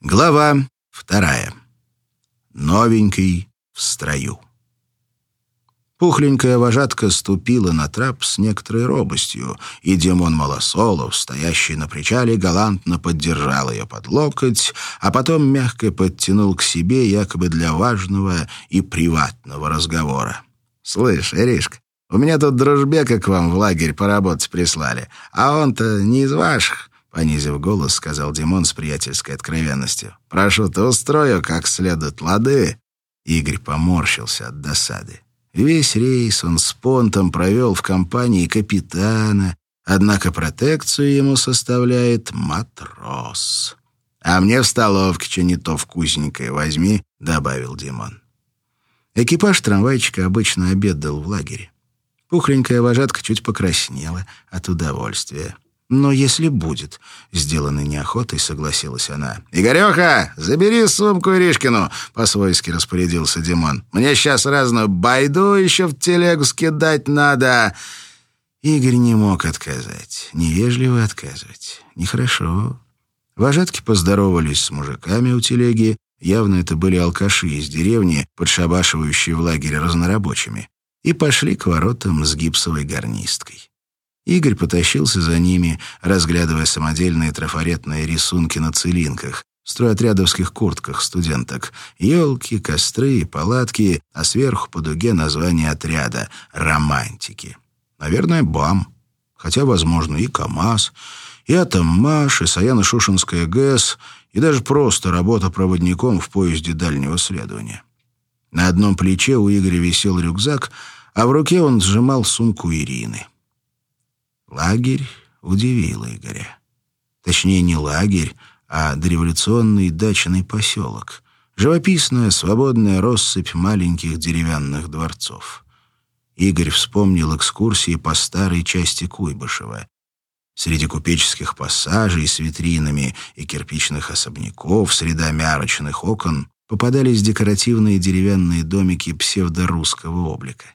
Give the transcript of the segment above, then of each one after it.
Глава вторая. Новенький в строю. Пухленькая вожатка ступила на трап с некоторой робостью, и Димон Малосолов, стоящий на причале, галантно поддержал ее под локоть, а потом мягко подтянул к себе якобы для важного и приватного разговора. «Слышь, Иришка, у меня тут дружбека к вам в лагерь поработать прислали, а он-то не из ваших». Понизив голос, сказал Димон с приятельской откровенностью. «Прошу, ты устрою как следует, лады?» Игорь поморщился от досады. Весь рейс он с понтом провел в компании капитана, однако протекцию ему составляет матрос. «А мне в столовке что не то вкусненькое возьми», — добавил Димон. Экипаж трамвайчика обычно обедал в лагере. Пухленькая вожатка чуть покраснела от удовольствия. «Но если будет», — сделанной неохотой согласилась она. «Игореха, забери сумку Иришкину», — по-свойски распорядился Димон. «Мне сейчас разную байду еще в телегу скидать надо». Игорь не мог отказать. Невежливо отказывать. Нехорошо. Вожатки поздоровались с мужиками у телеги. Явно это были алкаши из деревни, подшабашивающие в лагере разнорабочими. И пошли к воротам с гипсовой гарнисткой. Игорь потащился за ними, разглядывая самодельные трафаретные рисунки на целинках, стройотрядовских куртках студенток, елки, костры, палатки, а сверху по дуге название отряда «Романтики». Наверное, БАМ, хотя, возможно, и КАМАЗ, и Атоммаш, и Саяно-Шушенская ГЭС, и даже просто работа проводником в поезде дальнего следования. На одном плече у Игоря висел рюкзак, а в руке он сжимал сумку Ирины. Лагерь удивил Игоря. Точнее, не лагерь, а дореволюционный дачный поселок. Живописная, свободная россыпь маленьких деревянных дворцов. Игорь вспомнил экскурсии по старой части Куйбышева. Среди купеческих пассажей с витринами и кирпичных особняков с рядами арочных окон попадались декоративные деревянные домики псевдорусского облика.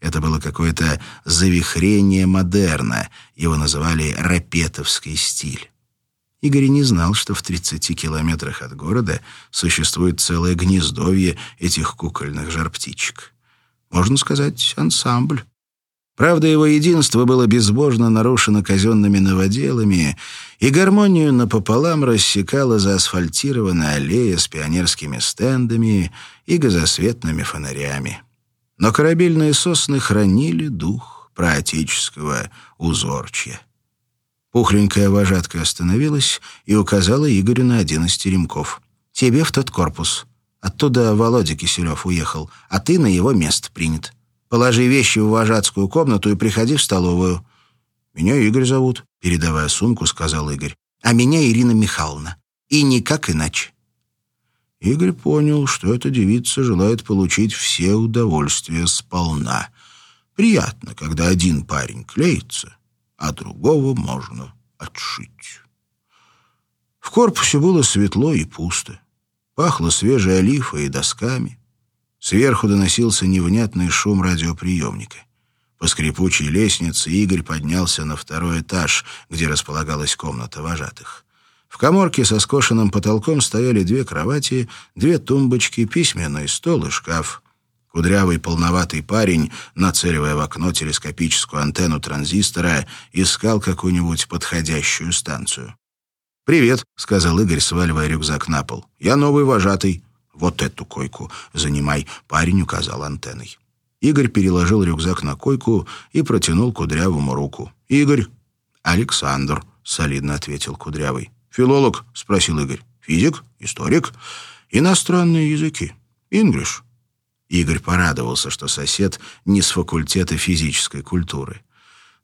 Это было какое-то завихрение модерна, его называли «рапетовский стиль». Игорь не знал, что в 30 километрах от города существует целое гнездовье этих кукольных жар-птичек. Можно сказать, ансамбль. Правда, его единство было безбожно нарушено казенными новоделами, и гармонию напополам рассекала заасфальтированная аллея с пионерскими стендами и газосветными фонарями но корабельные сосны хранили дух проотеческого узорчья. Пухленькая вожатка остановилась и указала Игорю на один из теремков. «Тебе в тот корпус. Оттуда Володя Киселев уехал, а ты на его место принят. Положи вещи в вожатскую комнату и приходи в столовую». «Меня Игорь зовут», — передавая сумку, сказал Игорь. «А меня Ирина Михайловна. И никак иначе». Игорь понял, что эта девица желает получить все удовольствия сполна. Приятно, когда один парень клеится, а другого можно отшить. В корпусе было светло и пусто. Пахло свежей олифой и досками. Сверху доносился невнятный шум радиоприемника. По скрипучей лестнице Игорь поднялся на второй этаж, где располагалась комната вожатых. В коморке со скошенным потолком стояли две кровати, две тумбочки, письменный стол и шкаф. Кудрявый полноватый парень, нацеливая в окно телескопическую антенну транзистора, искал какую-нибудь подходящую станцию. «Привет», — сказал Игорь, сваливая рюкзак на пол. «Я новый вожатый». «Вот эту койку занимай», — парень указал антенной. Игорь переложил рюкзак на койку и протянул Кудрявому руку. «Игорь». «Александр», — солидно ответил Кудрявый. «Филолог?» — спросил Игорь. «Физик? Историк? Иностранные языки? Инглиш?» Игорь порадовался, что сосед не с факультета физической культуры.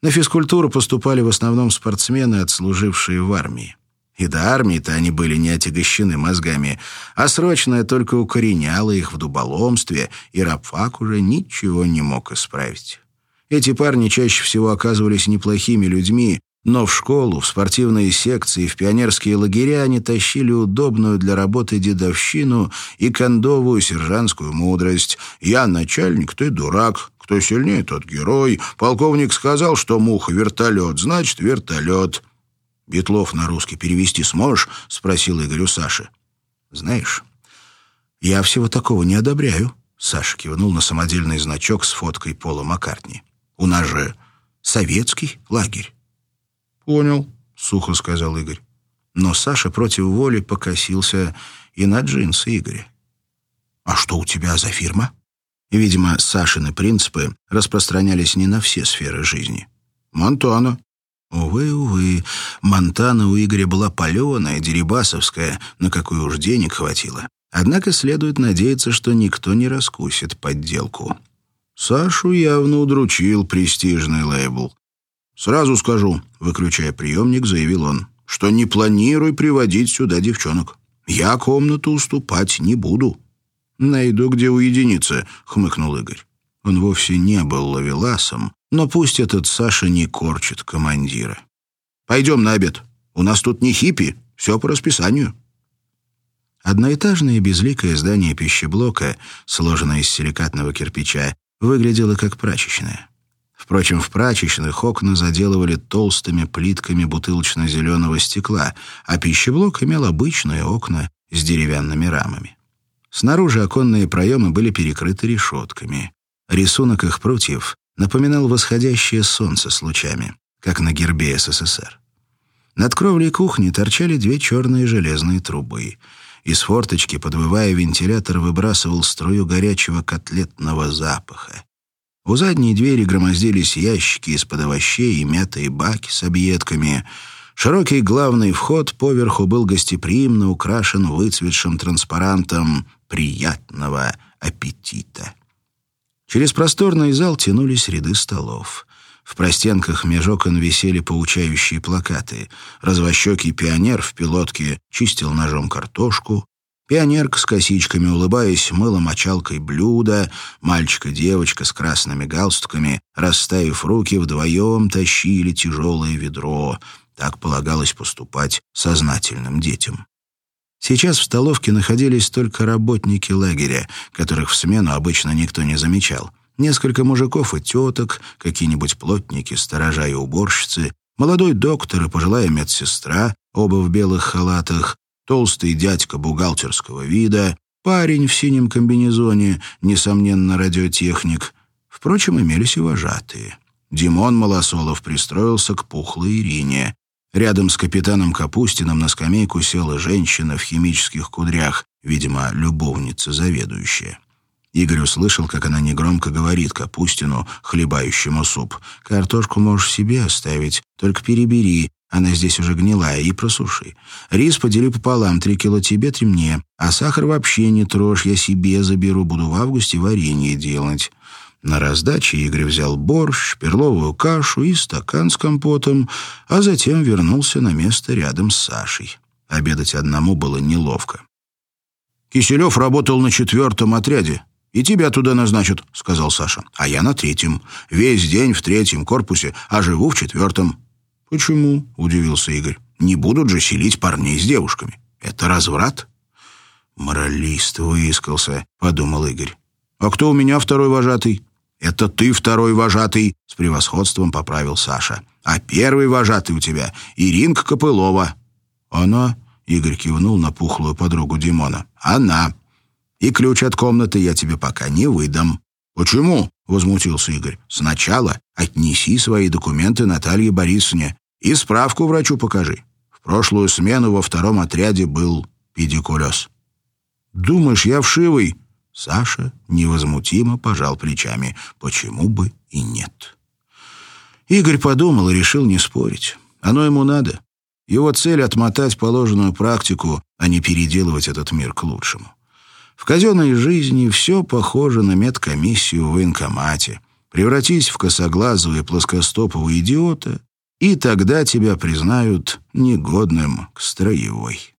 На физкультуру поступали в основном спортсмены, отслужившие в армии. И до армии-то они были не отягощены мозгами, а срочное только укореняло их в дуболомстве, и рабфак уже ничего не мог исправить. Эти парни чаще всего оказывались неплохими людьми, но в школу, в спортивные секции, в пионерские лагеря они тащили удобную для работы дедовщину и кондовую сержантскую мудрость. «Я начальник, ты дурак. Кто сильнее, тот герой. Полковник сказал, что муха — вертолет, значит, вертолет». «Бетлов на русский перевести сможешь?» — спросил Игорь у Саши. Знаешь, я всего такого не одобряю. Саша кивнул на самодельный значок с фоткой Пола Маккартни. У нас же советский лагерь. Понял, сухо сказал Игорь. Но Саша против воли покосился и на джинсы Игоря. «А что у тебя за фирма?» Видимо, Сашины принципы распространялись не на все сферы жизни. «Монтана». Увы, увы, Монтана у Игоря была паленая, дерибасовская, на какую уж денег хватило. Однако следует надеяться, что никто не раскусит подделку. Сашу явно удручил престижный лейбл. «Сразу скажу», — выключая приемник, заявил он, «что не планирую приводить сюда девчонок. Я комнату уступать не буду». «Найду, где уединиться», — хмыкнул Игорь. Он вовсе не был ловеласом, но пусть этот Саша не корчит командира. «Пойдем на обед. У нас тут не хиппи, все по расписанию». Одноэтажное безликое здание пищеблока, сложенное из силикатного кирпича, выглядело как прачечная. Впрочем, в прачечных окна заделывали толстыми плитками бутылочно-зеленого стекла, а пищеблок имел обычные окна с деревянными рамами. Снаружи оконные проемы были перекрыты решетками. Рисунок их прутьев напоминал восходящее солнце с лучами, как на гербе СССР. Над кровлей кухни торчали две черные железные трубы. Из форточки, подвывая, вентилятор выбрасывал струю горячего котлетного запаха. У задней двери громоздились ящики из-под овощей и мятые баки с объедками — Широкий главный вход поверху был гостеприимно украшен выцветшим транспарантом «Приятного аппетита». Через просторный зал тянулись ряды столов. В простенках меж окон висели поучающие плакаты. Развощекий пионер в пилотке чистил ножом картошку, Пионерка с косичками, улыбаясь, мыла мочалкой блюда, мальчик и девочка с красными галстуками, расставив руки, вдвоем тащили тяжелое ведро — так полагалось поступать сознательным детям. Сейчас в столовке находились только работники лагеря, которых в смену обычно никто не замечал. Несколько мужиков и теток, какие-нибудь плотники, сторожа и уборщицы, молодой доктор и пожилая медсестра, оба в белых халатах, толстый дядька бухгалтерского вида, парень в синем комбинезоне, несомненно, радиотехник. Впрочем, имелись и вожатые. Димон Малосолов пристроился к пухлой Ирине. Рядом с капитаном Капустиным на скамейку села женщина в химических кудрях, видимо, любовница заведующая. Игорь услышал, как она негромко говорит Капустину, хлебающему суп. «Картошку можешь себе оставить, только перебери, она здесь уже гнилая, и просуши. Рис подели пополам, три кило тебе, три мне. А сахар вообще не трожь, я себе заберу, буду в августе варенье делать». На раздаче Игорь взял борщ, перловую кашу и стакан с компотом, а затем вернулся на место рядом с Сашей. Обедать одному было неловко. «Киселев работал на четвертом отряде. И тебя туда назначат», — сказал Саша. «А я на третьем. Весь день в третьем корпусе, а живу в четвертом». «Почему?» — удивился Игорь. «Не будут же селить парней с девушками. Это разврат?» «Моралист выискался», — подумал Игорь. «А кто у меня второй вожатый?» «Это ты второй вожатый», — с превосходством поправил Саша. «А первый вожатый у тебя — Иринка Копылова». «Она?» — Игорь кивнул на пухлую подругу Димона. «Она. И ключ от комнаты я тебе пока не выдам». «Почему?» — возмутился Игорь. «Сначала отнеси свои документы Наталье Борисовне и справку врачу покажи. В прошлую смену во втором отряде был педикулез». «Думаешь, я вшивый?» Саша невозмутимо пожал плечами. Почему бы и нет? Игорь подумал и решил не спорить. Оно ему надо. Его цель — отмотать положенную практику, а не переделывать этот мир к лучшему. В казенной жизни все похоже на медкомиссию в военкомате. Превратись в косоглазого и плоскостопового идиота, и тогда тебя признают негодным к строевой.